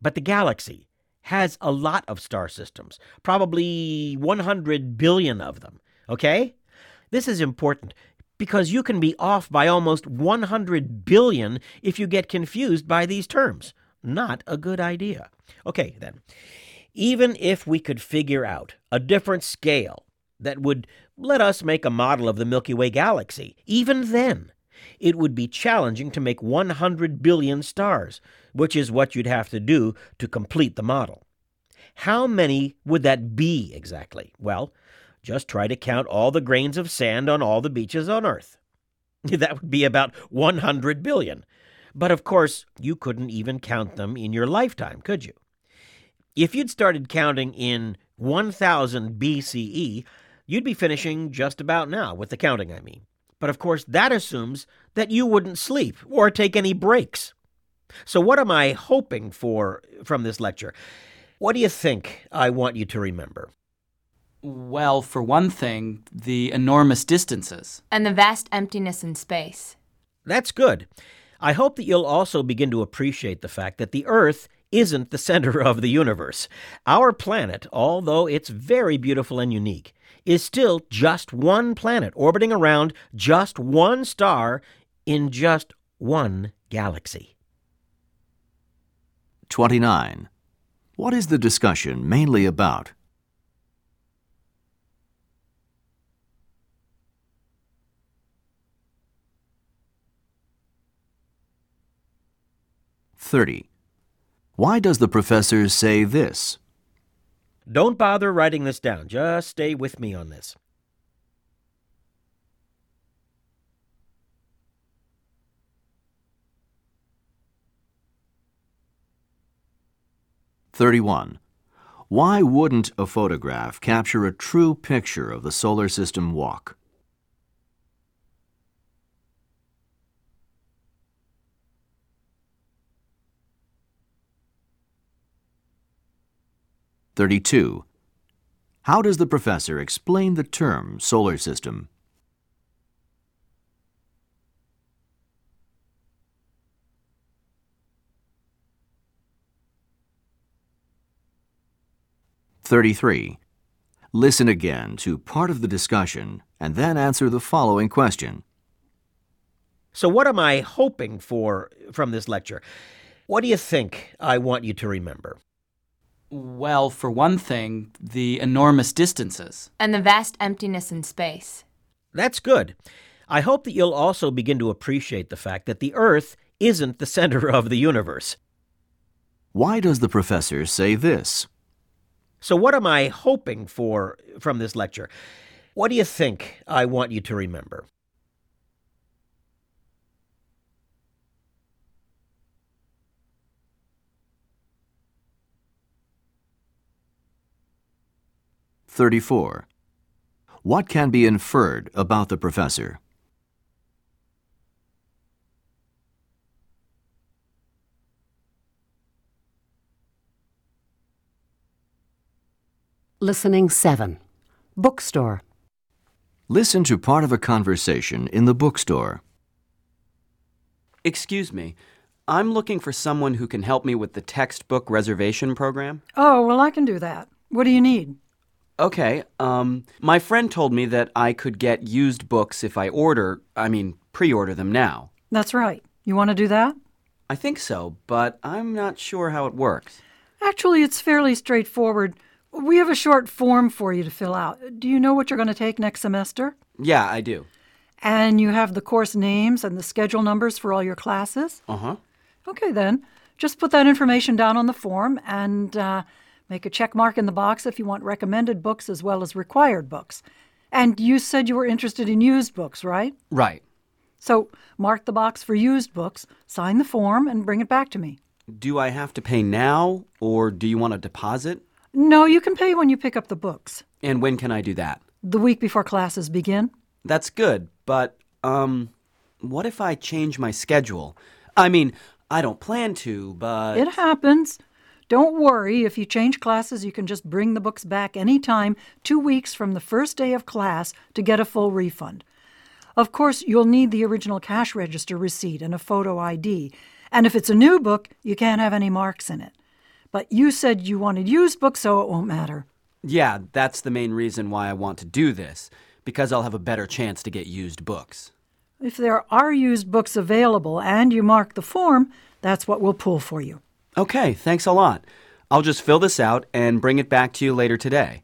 But the galaxy has a lot of star systems, probably 100 billion of them. Okay? This is important because you can be off by almost 100 billion if you get confused by these terms. Not a good idea. Okay, then. Even if we could figure out a different scale that would let us make a model of the Milky Way galaxy, even then, it would be challenging to make 100 billion stars, which is what you'd have to do to complete the model. How many would that be exactly? Well, just try to count all the grains of sand on all the beaches on Earth. <laughs> That would be about 100 billion. But of course, you couldn't even count them in your lifetime, could you? If you'd started counting in 1000 BCE, you'd be finishing just about now, with the counting, I mean. But of course, that assumes that you wouldn't sleep or take any breaks. So, what am I hoping for from this lecture? What do you think I want you to remember? Well, for one thing, the enormous distances. And the vast emptiness in space. That's good. I hope that you'll also begin to appreciate the fact that the Earth isn't the <laughs> center of the universe. Our planet, although it's very beautiful and unique, is still just one planet orbiting around just one star in just one galaxy. 29. What is the discussion mainly about? Thirty. Why does the professor say this? Don't bother writing this down. Just stay with me on this. Thirty-one. Why wouldn't a photograph capture a true picture of the solar system walk? Thirty-two. How does the professor explain the term solar system? Thirty-three. Listen again to part of the discussion and then answer the following question. So, what am I hoping for from this lecture? What do you think I want you to remember? Well, for one thing, the enormous distances. And the vast emptiness in space. That's good. I hope that you'll also begin to appreciate the fact that the Earth isn't the center <laughs> of the universe. Why does the professor say this? So, what am I hoping for from this lecture? What do you think I want you to remember? 34. What can be inferred about the professor? Listening 7. Bookstore. Listen to part of a conversation in the bookstore. Excuse me. I'm looking for someone who can help me with the textbook reservation program. Oh, well, I can do that. What do you need? Okay, um, my friend told me that I could get used books if I order, I mean, pre order them now. That's right. You want to do that? I think so, but I'm not sure how it works. Actually, it's fairly straightforward. We have a short form for you to fill out. Do you know what you're going to take next semester? Yeah, I do. And you have the course names and the schedule numbers for all your classes? Uh huh. Okay, then. Just put that information down on the form and uh, make a check mark in the box if you want recommended books as well as required books. And you said you were interested in used books, right? Right. So mark the box for used books, sign the form, and bring it back to me. Do I have to pay now, or do you want a deposit? No, you can pay when you pick up the books. And when can I do that? The week before classes begin. That's good, but, um, what if I change my schedule? I mean, I don't plan to, but. It happens. Don't worry, if you change classes, you can just bring the books back anytime, two weeks from the first day of class, to get a full refund. Of course, you'll need the original cash register receipt and a photo ID. And if it's a new book, you can't have any marks in it. But you said you wanted used books, so it won't matter. Yeah, that's the main reason why I want to do this, because I'll have a better chance to get used books. If there are used books available and you mark the form, that's what we'll pull for you. Okay, thanks a lot. I'll just fill this out and bring it back to you later today.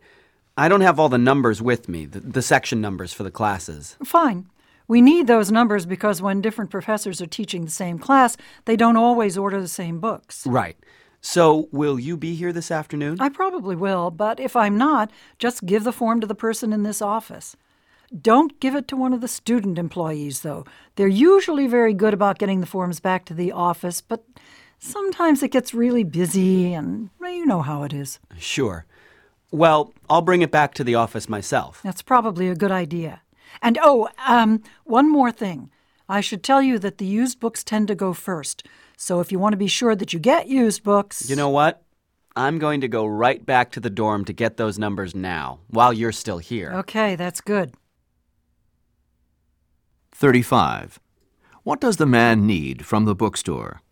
I don't have all the numbers with me, the, the section numbers for the classes. Fine. We need those numbers because when different professors are teaching the same class, they don't always order the same books. Right. So, will you be here this afternoon? I probably will, but if I'm not, just give the form to the person in this office. Don't give it to one of the student employees, though. They're usually very good about getting the forms back to the office, but sometimes it gets really busy, and you know how it is. Sure. Well, I'll bring it back to the office myself. That's probably a good idea. And oh, um, one more thing. I should tell you that the used books tend to go first. So if you want to be sure that you get used books. You know what? I'm going to go right back to the dorm to get those numbers now, while you're still here. Okay, that's good. 35. What does the man need from the bookstore?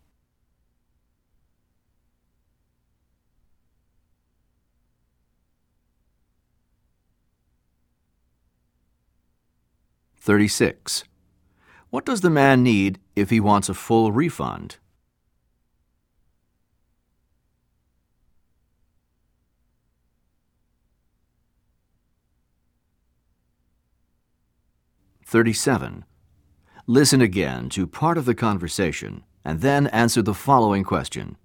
Thirty-six. What does the man need if he wants a full refund? Thirty-seven. Listen again to part of the conversation and then answer the following question.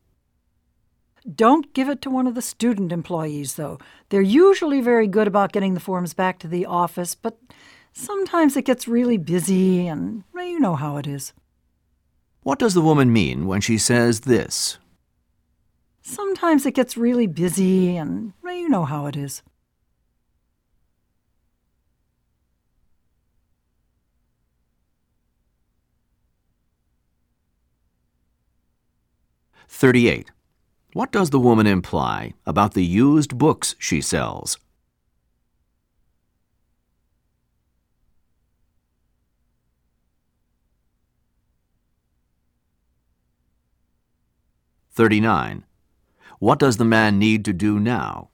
Don't give it to one of the student employees, though. They're usually very good about getting the forms back to the office, but sometimes it gets really busy, and you know how it is. What does the woman mean when she says this? Sometimes it gets really busy, and you know how it is. Thirty-eight. What does the woman imply about the used books she sells? Thirty-nine. What does the man need to do now?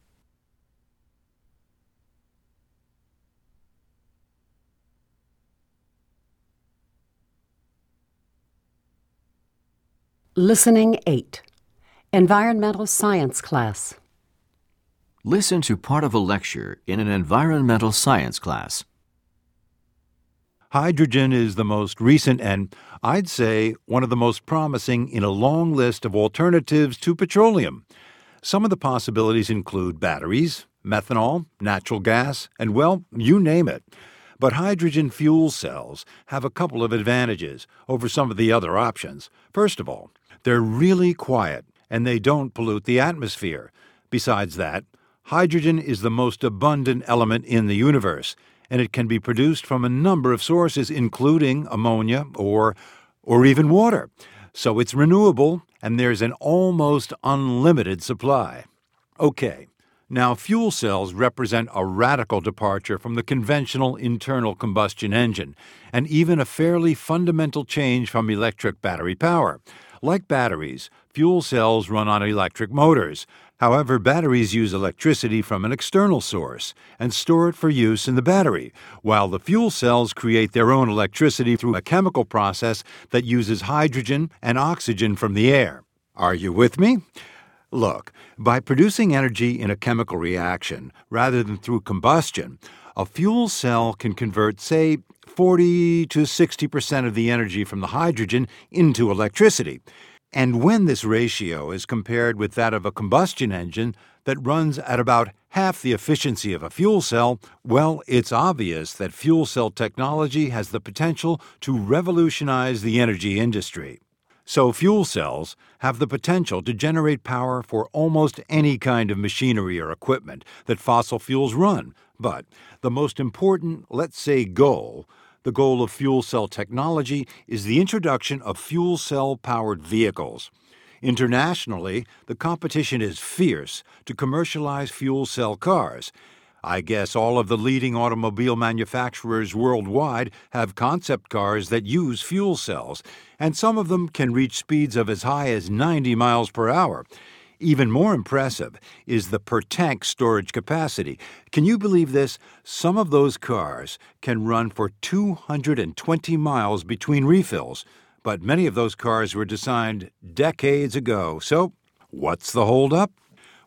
Listening 8. Environmental Science Class. Listen to part of a lecture in an environmental science class. Hydrogen is the most recent and, I'd say, one of the most promising in a long list of alternatives to petroleum. Some of the possibilities include batteries, methanol, natural gas, and, well, you name it. But hydrogen fuel cells have a couple of advantages over some of the other options. First of all, they're really quiet and they don't pollute the atmosphere. Besides that, hydrogen is the most abundant element in the universe, and it can be produced from a number of sources, including ammonia or, or even water. So it's renewable, and there's an almost unlimited supply. Okay, now fuel cells represent a radical departure from the conventional internal combustion engine, and even a fairly fundamental change from electric battery power. Like batteries, fuel cells run on electric motors. However, batteries use electricity from an external source and store it for use in the battery, while the fuel cells create their own electricity through a chemical process that uses hydrogen and oxygen from the air. Are you with me? Look, by producing energy in a chemical reaction rather than through combustion, a fuel cell can convert, say, 40 to 60 percent of the energy from the hydrogen into electricity. And when this ratio is compared with that of a combustion engine that runs at about half the efficiency of a fuel cell, well, it's obvious that fuel cell technology has the potential to revolutionize the energy industry. So, fuel cells have the potential to generate power for almost any kind of machinery or equipment that fossil fuels run. But the most important, let's say, goal the goal of fuel cell technology is the introduction of fuel cell powered vehicles. Internationally, the competition is fierce to commercialize fuel cell cars. I guess all of the leading automobile manufacturers worldwide have concept cars that use fuel cells, and some of them can reach speeds of as high as 90 miles per hour. Even more impressive is the per tank storage capacity. Can you believe this? Some of those cars can run for 220 miles between refills, but many of those cars were designed decades ago. So, what's the holdup?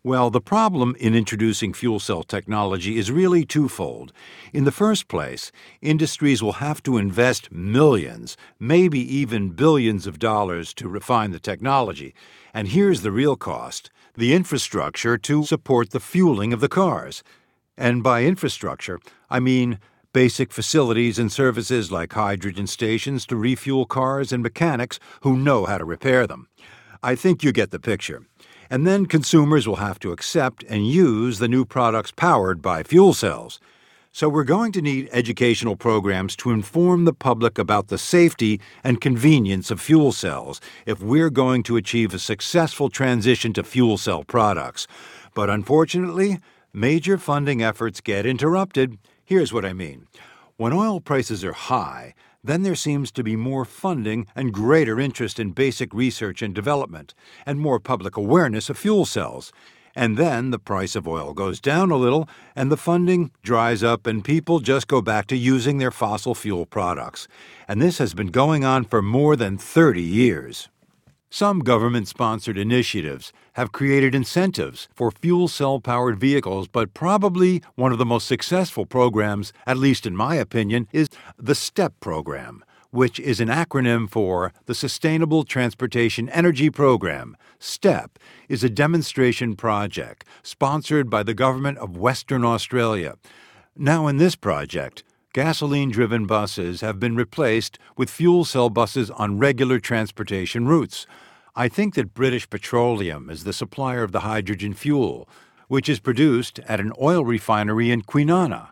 Well, the problem in introducing fuel cell technology is really twofold. In the first place, industries will have to invest millions, maybe even billions of dollars to refine the technology. And here's the real cost the infrastructure to support the fueling of the cars. And by infrastructure, I mean basic facilities and services like hydrogen stations to refuel cars and mechanics who know how to repair them. I think you get the picture. And then consumers will have to accept and use the new products powered by fuel cells. So we're going to need educational programs to inform the public about the safety and convenience of fuel cells if we're going to achieve a successful transition to fuel cell products. But unfortunately, major funding efforts get interrupted. Here's what I mean. When oil prices are high, then there seems to be more funding and greater interest in basic research and development, and more public awareness of fuel cells. And then the price of oil goes down a little, and the funding dries up, and people just go back to using their fossil fuel products. And this has been going on for more than 30 years. Some government sponsored initiatives have created incentives for fuel cell powered vehicles, but probably one of the most successful programs, at least in my opinion, is the STEP program which is an acronym for the Sustainable Transportation Energy Program. STEP is a demonstration project sponsored by the Government of Western Australia. Now, in this project, gasoline driven buses have been replaced with fuel cell buses on regular transportation routes. I think that British Petroleum is the supplier of the hydrogen fuel, which is produced at an oil refinery in Kwinana,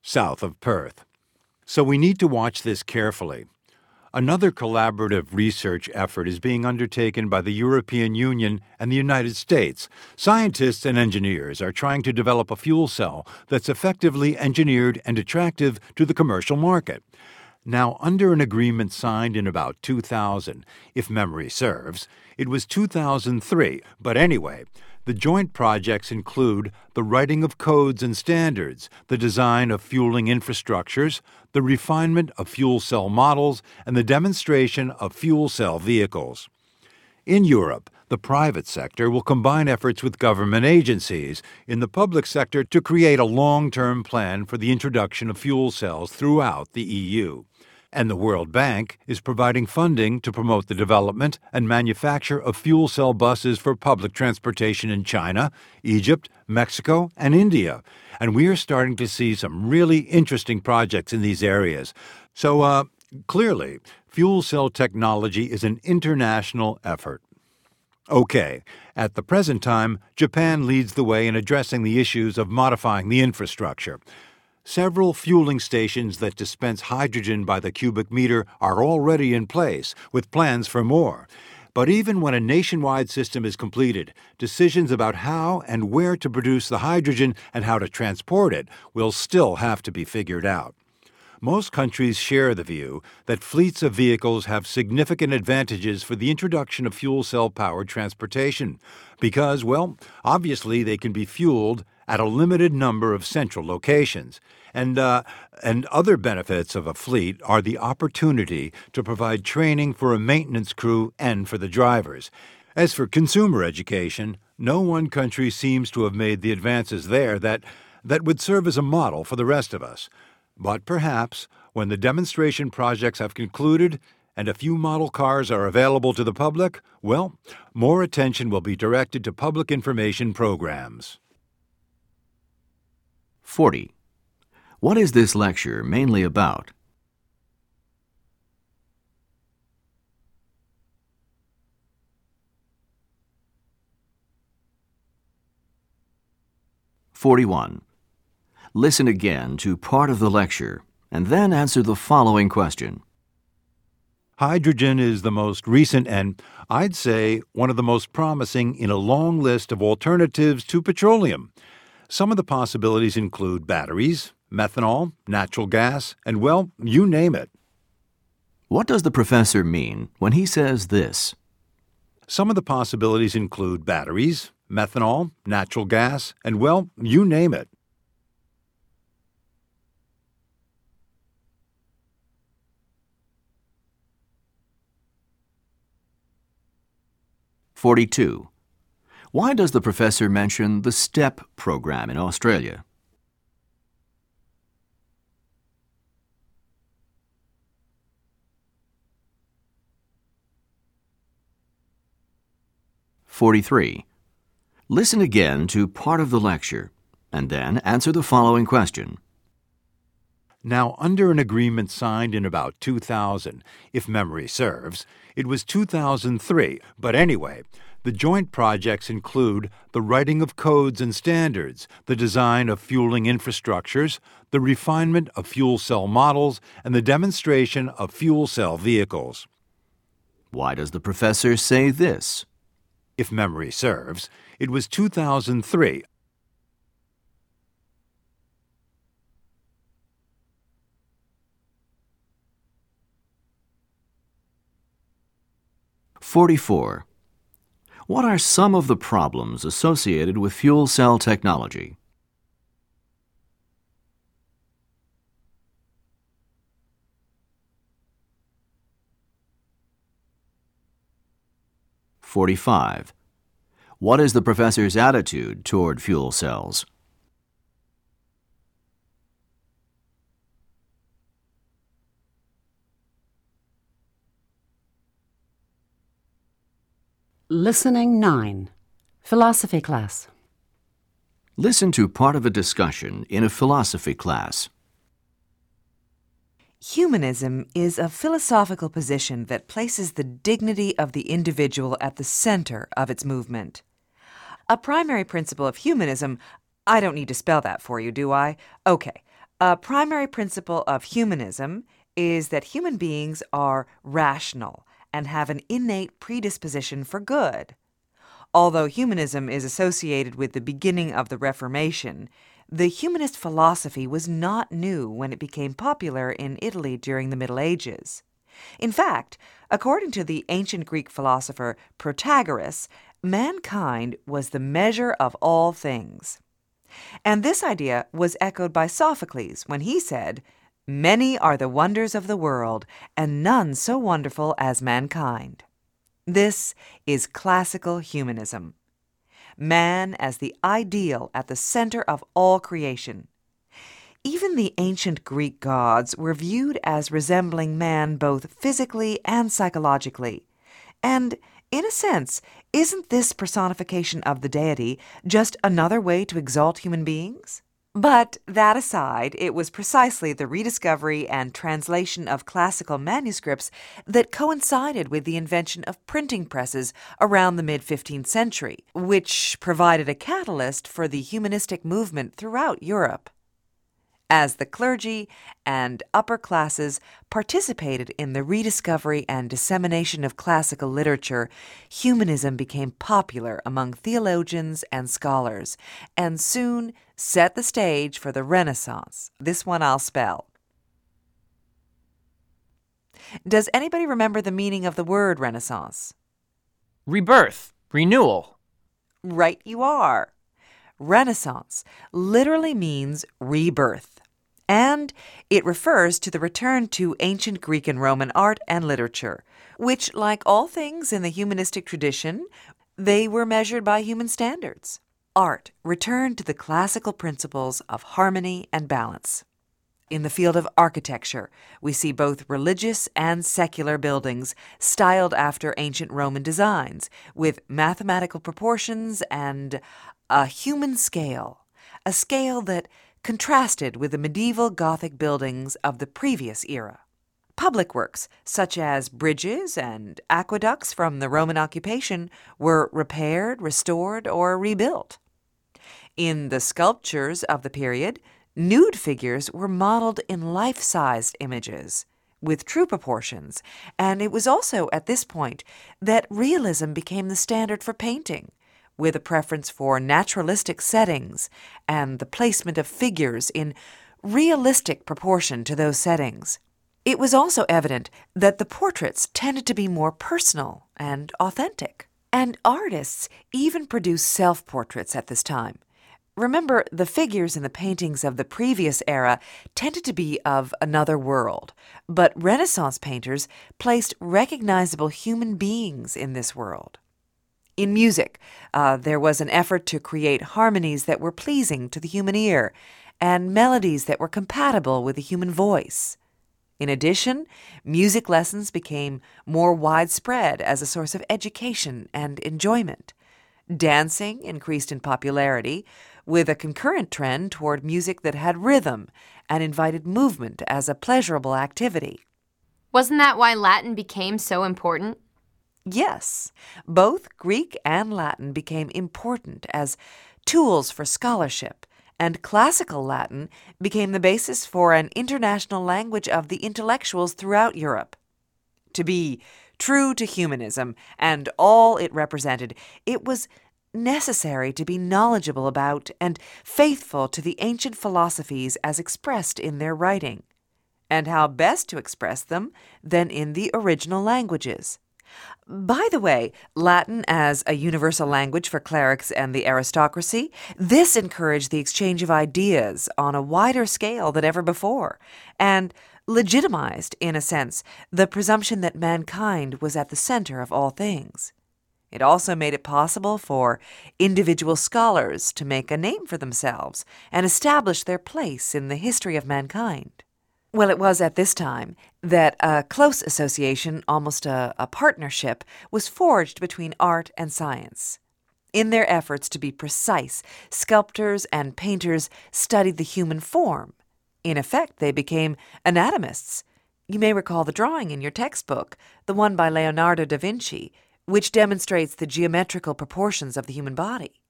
south of Perth. So we need to watch this carefully. Another collaborative research effort is being undertaken by the European Union and the United States. Scientists and engineers are trying to develop a fuel cell that's effectively engineered and attractive to the commercial market. Now, under an agreement signed in about 2000, if memory serves, it was 2003, but anyway, the joint projects include the writing of codes and standards, the design of fueling infrastructures, the refinement of fuel cell models, and the demonstration of fuel cell vehicles. In Europe, the private sector will combine efforts with government agencies in the public sector to create a long term plan for the introduction of fuel cells throughout the EU and the World Bank is providing funding to promote the development and manufacture of fuel cell buses for public transportation in China, Egypt, Mexico, and India. And we are starting to see some really interesting projects in these areas. So, uh, clearly, fuel cell technology is an international effort. Okay, at the present time, Japan leads the way in addressing the issues of modifying the infrastructure. Several fueling stations that dispense hydrogen by the cubic meter are already in place, with plans for more. But even when a nationwide system is completed, decisions about how and where to produce the hydrogen and how to transport it will still have to be figured out. Most countries share the view that fleets of vehicles have significant advantages for the introduction of fuel cell powered transportation because, well, obviously they can be fueled at a limited number of central locations. And, uh, and other benefits of a fleet are the opportunity to provide training for a maintenance crew and for the drivers. As for consumer education, no one country seems to have made the advances there that, that would serve as a model for the rest of us. But perhaps, when the demonstration projects have concluded and a few model cars are available to the public, well, more attention will be directed to public information programs. 40. What is this lecture mainly about? Forty-one. Listen again to part of the lecture and then answer the following question. Hydrogen is the most recent and, I'd say, one of the most promising in a long list of alternatives to petroleum. Some of the possibilities include batteries, methanol, natural gas, and well, you name it. What does the professor mean when he says this? Some of the possibilities include batteries, methanol, natural gas, and well, you name it. Forty-two. Why does the professor mention the STEP program in Australia? Forty-three. Listen again to part of the lecture and then answer the following question. Now, under an agreement signed in about 2000, if memory serves, it was 2003, but anyway, the joint projects include the writing of codes and standards, the design of fueling infrastructures, the refinement of fuel cell models, and the demonstration of fuel cell vehicles. Why does the professor say this? If memory serves, it was 2003. Forty-four. What are some of the problems associated with fuel cell technology? Forty-five. What is the professor's attitude toward fuel cells? Listening 9. Philosophy class. Listen to part of a discussion in a philosophy class. Humanism is a philosophical position that places the dignity of the individual at the center of its movement. A primary principle of humanism, I don't need to spell that for you, do I? Okay. A primary principle of humanism is that human beings are rational and have an innate predisposition for good. Although humanism is associated with the beginning of the Reformation, the humanist philosophy was not new when it became popular in Italy during the Middle Ages. In fact, according to the ancient Greek philosopher Protagoras, mankind was the measure of all things. And this idea was echoed by Sophocles when he said, Many are the wonders of the world, and none so wonderful as mankind. This is classical humanism. Man as the ideal at the center of all creation. Even the ancient Greek gods were viewed as resembling man both physically and psychologically. And, in a sense, isn't this personification of the deity just another way to exalt human beings? But that aside, it was precisely the rediscovery and translation of classical manuscripts that coincided with the invention of printing presses around the mid 15th century, which provided a catalyst for the humanistic movement throughout Europe. As the clergy and upper classes participated in the rediscovery and dissemination of classical literature, humanism became popular among theologians and scholars, and soon set the stage for the Renaissance. This one I'll spell. Does anybody remember the meaning of the word Renaissance? Rebirth, renewal. Right, you are. Renaissance literally means rebirth, and it refers to the return to ancient Greek and Roman art and literature, which, like all things in the humanistic tradition, they were measured by human standards. Art returned to the classical principles of harmony and balance. In the field of architecture, we see both religious and secular buildings styled after ancient Roman designs, with mathematical proportions and a human scale, a scale that contrasted with the medieval Gothic buildings of the previous era. Public works, such as bridges and aqueducts from the Roman occupation, were repaired, restored, or rebuilt. In the sculptures of the period, nude figures were modeled in life sized images with true proportions, and it was also at this point that realism became the standard for painting with a preference for naturalistic settings and the placement of figures in realistic proportion to those settings. It was also evident that the portraits tended to be more personal and authentic. And artists even produced self portraits at this time. Remember, the figures in the paintings of the previous era tended to be of another world, but Renaissance painters placed recognizable human beings in this world. In music, uh, there was an effort to create harmonies that were pleasing to the human ear and melodies that were compatible with the human voice. In addition, music lessons became more widespread as a source of education and enjoyment. Dancing increased in popularity, with a concurrent trend toward music that had rhythm and invited movement as a pleasurable activity. Wasn't that why Latin became so important? Yes, both Greek and Latin became important as tools for scholarship, and classical Latin became the basis for an international language of the intellectuals throughout Europe. To be true to humanism and all it represented, it was necessary to be knowledgeable about and faithful to the ancient philosophies as expressed in their writing. And how best to express them than in the original languages? By the way, Latin as a universal language for clerics and the aristocracy, this encouraged the exchange of ideas on a wider scale than ever before, and legitimized, in a sense, the presumption that mankind was at the center of all things. It also made it possible for individual scholars to make a name for themselves and establish their place in the history of mankind. Well, it was at this time that a close association, almost a, a, partnership, was forged between art and science. In their efforts to be precise, sculptors and painters studied the human form. In effect, they became anatomists. You may recall the drawing in your textbook, the one by Leonardo da Vinci, which demonstrates the geometrical proportions of the human body.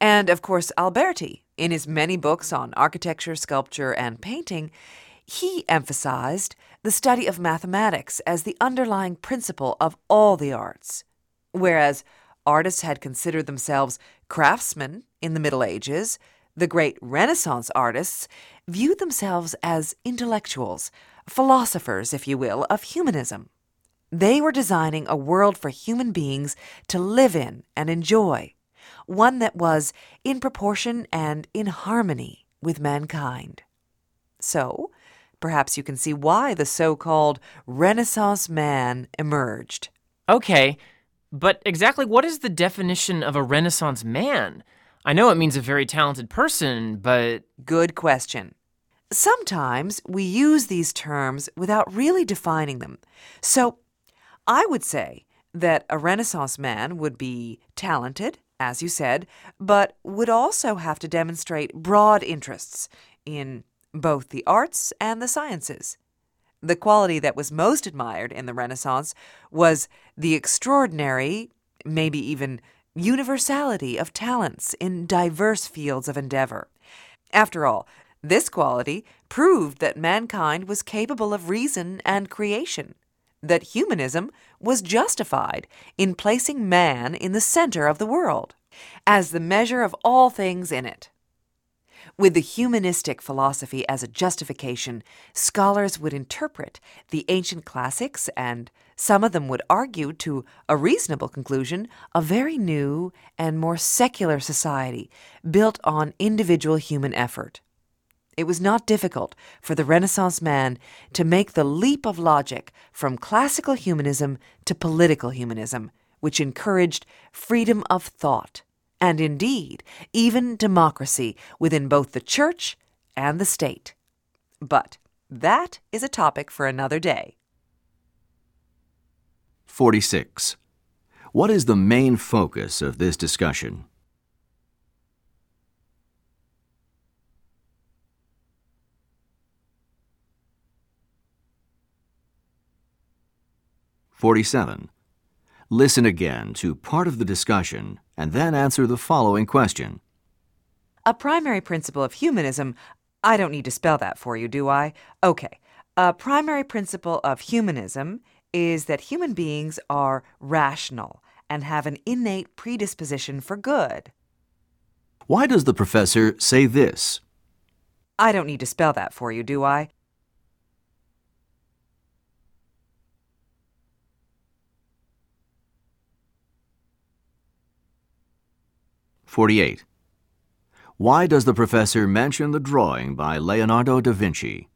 And, of course, Alberti, in his many books on architecture, sculpture, and painting, he emphasized the study of mathematics as the underlying principle of all the arts, whereas artists had considered themselves craftsmen in the Middle Ages, the great Renaissance artists viewed themselves as intellectuals, philosophers, if you will, of humanism. They were designing a world for human beings to live in and enjoy, one that was in proportion and in harmony with mankind. So, Perhaps you can see why the so called Renaissance man emerged. Okay, but exactly what is the definition of a Renaissance man? I know it means a very talented person, but. Good question. Sometimes we use these terms without really defining them. So I would say that a Renaissance man would be talented, as you said, but would also have to demonstrate broad interests in both the arts and the sciences. The quality that was most admired in the Renaissance was the extraordinary, maybe even universality of talents in diverse fields of endeavor. After all, this quality proved that mankind was capable of reason and creation, that humanism was justified in placing man in the center of the world, as the measure of all things in it. With the humanistic philosophy as a justification, scholars would interpret the ancient classics and some of them would argue to a reasonable conclusion a very new and more secular society built on individual human effort. It was not difficult for the Renaissance man to make the leap of logic from classical humanism to political humanism, which encouraged freedom of thought and indeed even democracy within both the church and the state. But that is a topic for another day. 46. What is the main focus of this discussion? Forty-seven. Listen again to part of the discussion and then answer the following question. A primary principle of humanism, I don't need to spell that for you, do I? Okay. A primary principle of humanism is that human beings are rational and have an innate predisposition for good. Why does the professor say this? I don't need to spell that for you, do I? 48. Why does the professor mention the drawing by Leonardo da Vinci?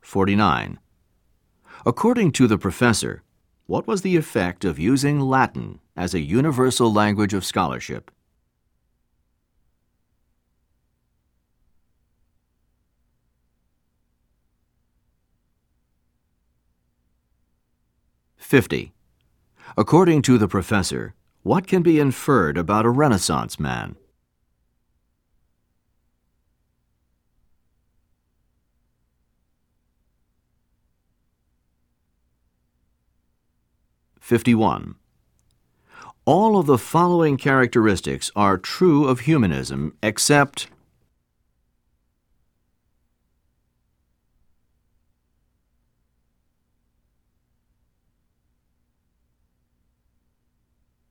Forty-nine. According to the professor, what was the effect of using Latin as a universal language of scholarship? 50. According to the professor, what can be inferred about a Renaissance man? Fifty-one. All of the following characteristics are true of humanism except